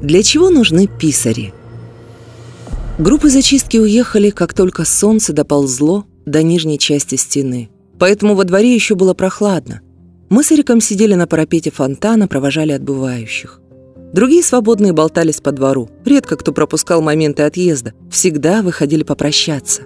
Для чего нужны писари? Группы зачистки уехали, как только солнце доползло до нижней части стены. Поэтому во дворе еще было прохладно. Мы с Эриком сидели на парапете фонтана, провожали отбывающих. Другие свободные болтались по двору. Редко кто пропускал моменты отъезда. Всегда выходили попрощаться.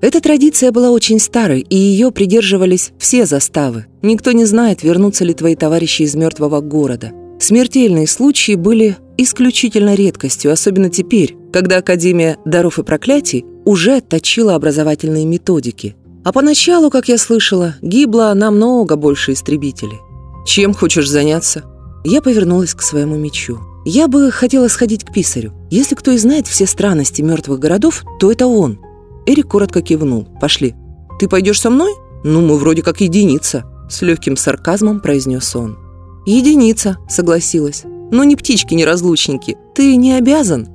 Эта традиция была очень старой, и ее придерживались все заставы. Никто не знает, вернутся ли твои товарищи из мертвого города. Смертельные случаи были исключительно редкостью, особенно теперь, когда Академия даров и проклятий уже отточила образовательные методики. А поначалу, как я слышала, гибло намного больше истребителей. «Чем хочешь заняться?» Я повернулась к своему мечу. «Я бы хотела сходить к писарю. Если кто и знает все странности мертвых городов, то это он». Эрик коротко кивнул. «Пошли». «Ты пойдешь со мной?» «Ну, мы вроде как единица», — с легким сарказмом произнес он. «Единица», — согласилась. «Но не птички-неразлучники. Ты не обязан».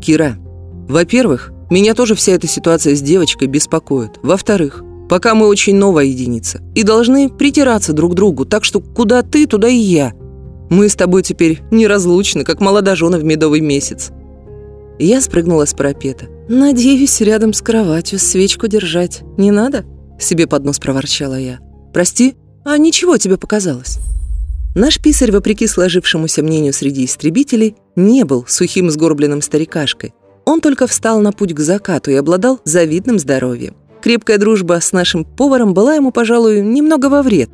«Кира, во-первых, меня тоже вся эта ситуация с девочкой беспокоит. Во-вторых, пока мы очень новая единица и должны притираться друг к другу, так что куда ты, туда и я. Мы с тобой теперь неразлучны, как молодожены в медовый месяц». Я спрыгнула с парапета. «Надеюсь, рядом с кроватью свечку держать не надо?» Себе под нос проворчала я. «Прости, а ничего тебе показалось?» Наш писарь, вопреки сложившемуся мнению среди истребителей, не был сухим сгорбленным старикашкой. Он только встал на путь к закату и обладал завидным здоровьем. Крепкая дружба с нашим поваром была ему, пожалуй, немного во вред.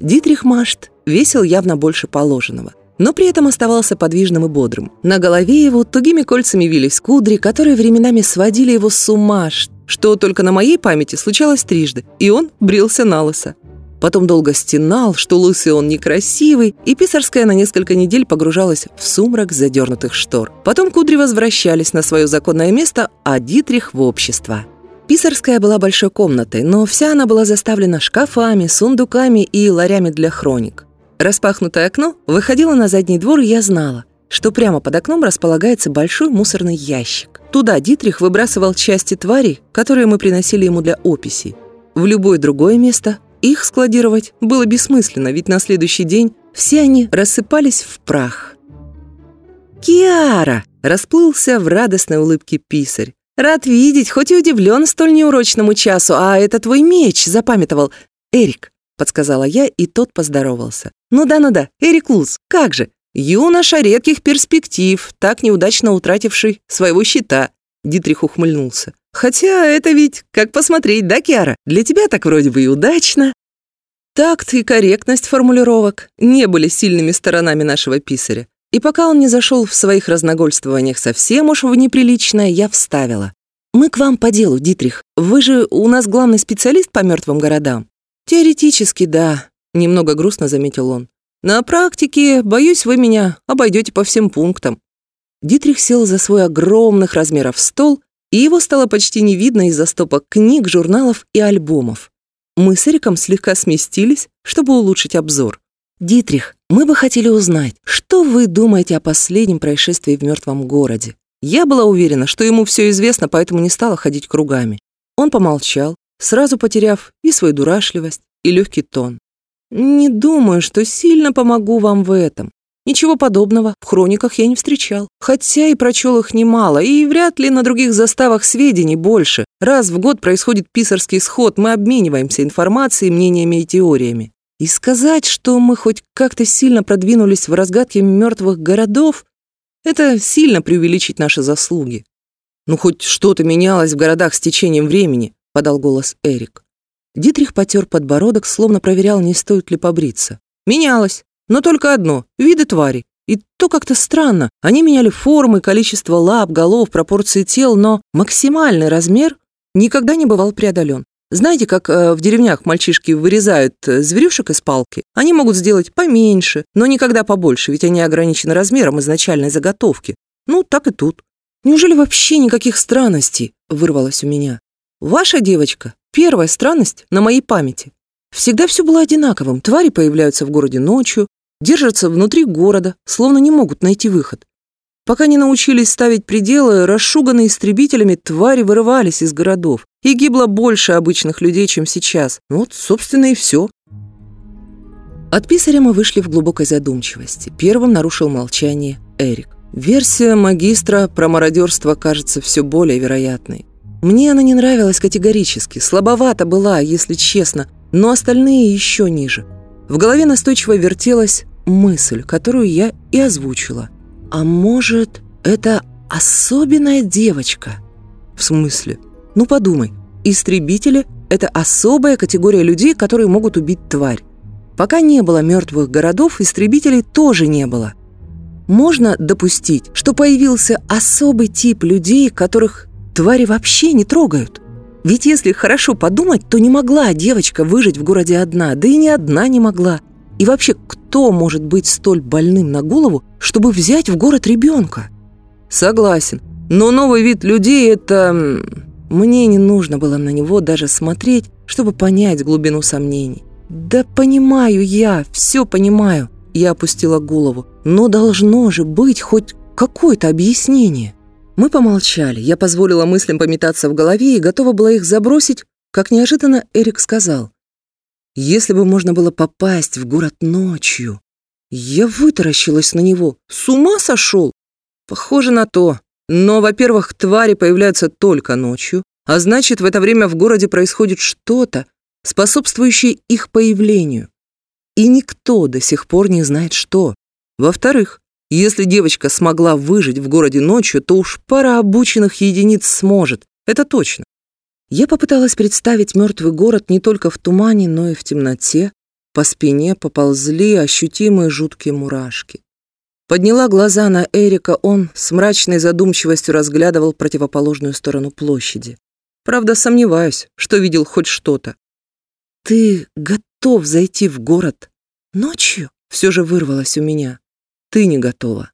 Дитрих Машт весил явно больше положенного, но при этом оставался подвижным и бодрым. На голове его тугими кольцами вились кудри, которые временами сводили его с ума, что только на моей памяти случалось трижды, и он брился на лысо. Потом долго стенал, что лысый он некрасивый, и писарская на несколько недель погружалась в сумрак задернутых штор. Потом кудри возвращались на свое законное место, а Дитрих в общество. Писарская была большой комнатой, но вся она была заставлена шкафами, сундуками и ларями для хроник. Распахнутое окно выходило на задний двор, и я знала, что прямо под окном располагается большой мусорный ящик. Туда Дитрих выбрасывал части тварей, которые мы приносили ему для описей. В любое другое место их складировать было бессмысленно, ведь на следующий день все они рассыпались в прах. «Киара!» – расплылся в радостной улыбке писарь. «Рад видеть, хоть и удивлен столь неурочному часу, а это твой меч запамятовал. Эрик!» – подсказала я, и тот поздоровался. «Ну да, ну да, Эрик Луз, как же! Юноша редких перспектив, так неудачно утративший своего щита!» Дитрих ухмыльнулся. «Хотя это ведь, как посмотреть, да, Киара? Для тебя так вроде бы и удачно». Такт и корректность формулировок не были сильными сторонами нашего писаря. И пока он не зашел в своих разногольствованиях совсем уж в неприличное, я вставила. «Мы к вам по делу, Дитрих. Вы же у нас главный специалист по мертвым городам». «Теоретически, да», — немного грустно заметил он. «На практике, боюсь, вы меня обойдете по всем пунктам». Дитрих сел за свой огромных размеров стол, и его стало почти не видно из-за стопок книг, журналов и альбомов. Мы с Эриком слегка сместились, чтобы улучшить обзор. «Дитрих, мы бы хотели узнать, что вы думаете о последнем происшествии в мертвом городе?» Я была уверена, что ему все известно, поэтому не стала ходить кругами. Он помолчал, сразу потеряв и свою дурашливость, и легкий тон. «Не думаю, что сильно помогу вам в этом. Ничего подобного в хрониках я не встречал. Хотя и прочел их немало, и вряд ли на других заставах сведений больше. Раз в год происходит писарский сход, мы обмениваемся информацией, мнениями и теориями. И сказать, что мы хоть как-то сильно продвинулись в разгадке мертвых городов, это сильно преувеличить наши заслуги. «Ну, хоть что-то менялось в городах с течением времени», — подал голос Эрик. Дитрих потер подбородок, словно проверял, не стоит ли побриться. «Менялось, но только одно — виды твари. И то как-то странно. Они меняли формы, количество лап, голов, пропорции тел, но максимальный размер никогда не бывал преодолен. Знаете, как э, в деревнях мальчишки вырезают э, зверюшек из палки? Они могут сделать поменьше, но никогда побольше, ведь они ограничены размером изначальной заготовки. Ну, так и тут. Неужели вообще никаких странностей? Вырвалось у меня. Ваша девочка — первая странность на моей памяти. Всегда все было одинаковым. Твари появляются в городе ночью, держатся внутри города, словно не могут найти выход. Пока не научились ставить пределы, расшуганные истребителями твари вырывались из городов, и гибло больше обычных людей, чем сейчас. Вот, собственно, и все. От писаря мы вышли в глубокой задумчивости. Первым нарушил молчание Эрик. Версия магистра про мародерство кажется все более вероятной. Мне она не нравилась категорически, слабовата была, если честно, но остальные еще ниже. В голове настойчиво вертелась мысль, которую я и озвучила. А может, это особенная девочка? В смысле? Ну подумай, истребители – это особая категория людей, которые могут убить тварь. Пока не было мертвых городов, истребителей тоже не было. Можно допустить, что появился особый тип людей, которых твари вообще не трогают. Ведь если хорошо подумать, то не могла девочка выжить в городе одна, да и ни одна не могла. И вообще, кто может быть столь больным на голову, чтобы взять в город ребенка? Согласен. Но новый вид людей – это... Мне не нужно было на него даже смотреть, чтобы понять глубину сомнений. «Да понимаю я, все понимаю», – я опустила голову. «Но должно же быть хоть какое-то объяснение». Мы помолчали, я позволила мыслям пометаться в голове и готова была их забросить, как неожиданно Эрик сказал. «Если бы можно было попасть в город ночью...» Я вытаращилась на него. «С ума сошел?» «Похоже на то. Но, во-первых, твари появляются только ночью, а значит, в это время в городе происходит что-то, способствующее их появлению. И никто до сих пор не знает, что. Во-вторых, если девочка смогла выжить в городе ночью, то уж пара обученных единиц сможет, это точно. Я попыталась представить мертвый город не только в тумане, но и в темноте. По спине поползли ощутимые жуткие мурашки. Подняла глаза на Эрика, он с мрачной задумчивостью разглядывал противоположную сторону площади. Правда, сомневаюсь, что видел хоть что-то. «Ты готов зайти в город ночью?» Все же вырвалось у меня. «Ты не готова».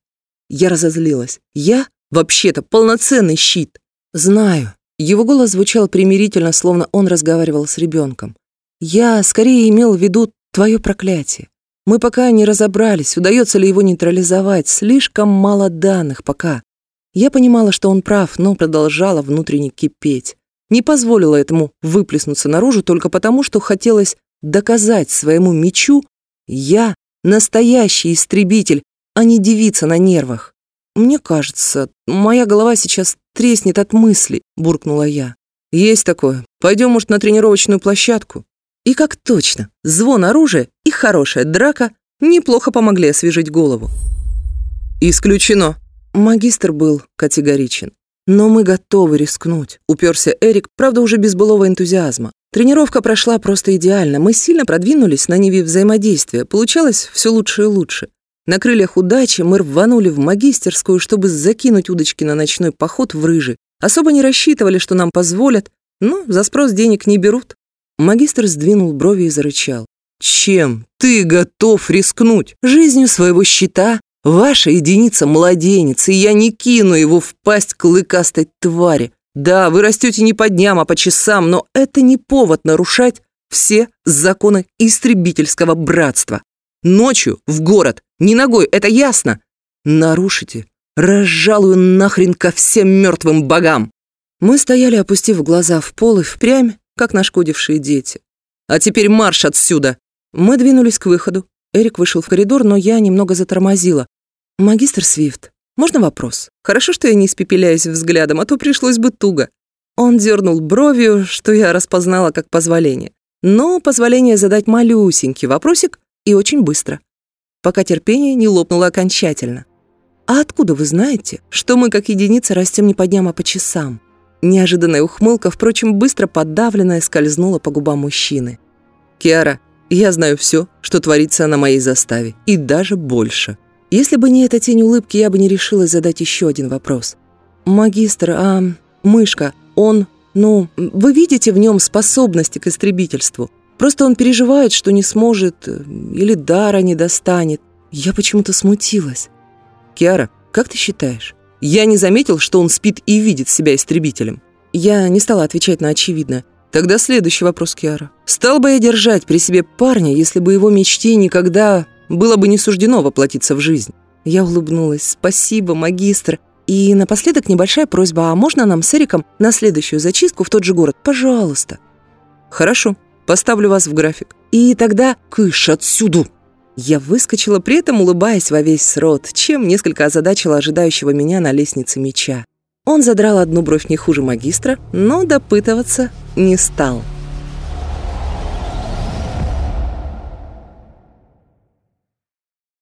Я разозлилась. «Я? Вообще-то полноценный щит». «Знаю». Его голос звучал примирительно, словно он разговаривал с ребенком. «Я скорее имел в виду твое проклятие. Мы пока не разобрались, удается ли его нейтрализовать. Слишком мало данных пока. Я понимала, что он прав, но продолжала внутренне кипеть не позволила этому выплеснуться наружу только потому, что хотелось доказать своему мечу «я настоящий истребитель, а не девица на нервах». «Мне кажется, моя голова сейчас треснет от мыслей», — буркнула я. «Есть такое. Пойдем, может, на тренировочную площадку?» И как точно, звон оружия и хорошая драка неплохо помогли освежить голову. «Исключено!» Магистр был категоричен. «Но мы готовы рискнуть», — уперся Эрик, правда, уже без былого энтузиазма. Тренировка прошла просто идеально. Мы сильно продвинулись на ниве взаимодействия. Получалось все лучше и лучше. На крыльях удачи мы рванули в магистерскую, чтобы закинуть удочки на ночной поход в рыжи. Особо не рассчитывали, что нам позволят, но за спрос денег не берут. Магистр сдвинул брови и зарычал. «Чем ты готов рискнуть? Жизнью своего щита Ваша единица младенец, и я не кину его в пасть клыкастой твари. Да, вы растете не по дням, а по часам, но это не повод нарушать все законы истребительского братства. Ночью в город, не ногой, это ясно. Нарушите, разжалую нахрен ко всем мертвым богам. Мы стояли, опустив глаза в пол и впрямь, как нашкодившие дети. А теперь марш отсюда. Мы двинулись к выходу. Эрик вышел в коридор, но я немного затормозила. «Магистр Свифт, можно вопрос? Хорошо, что я не испепеляюсь взглядом, а то пришлось бы туго». Он дернул бровью, что я распознала как позволение. Но позволение задать малюсенький вопросик и очень быстро, пока терпение не лопнуло окончательно. «А откуда вы знаете, что мы как единица растем не по дням, а по часам?» Неожиданная ухмылка, впрочем, быстро подавленная, скользнула по губам мужчины. «Киара, я знаю все, что творится на моей заставе, и даже больше». Если бы не эта тень улыбки, я бы не решилась задать еще один вопрос. «Магистр, а мышка, он, ну, вы видите в нем способности к истребительству? Просто он переживает, что не сможет э, или дара не достанет. Я почему-то смутилась. Киара, как ты считаешь? Я не заметил, что он спит и видит себя истребителем. Я не стала отвечать на очевидное. Тогда следующий вопрос, Киара. Стал бы я держать при себе парня, если бы его мечте никогда было бы не суждено воплотиться в жизнь. Я улыбнулась. «Спасибо, магистр. И напоследок небольшая просьба, а можно нам с Эриком на следующую зачистку в тот же город? Пожалуйста». «Хорошо, поставлю вас в график». «И тогда кыш отсюда!» Я выскочила, при этом улыбаясь во весь рот, чем несколько озадачила ожидающего меня на лестнице меча. Он задрал одну бровь не хуже магистра, но допытываться не стал.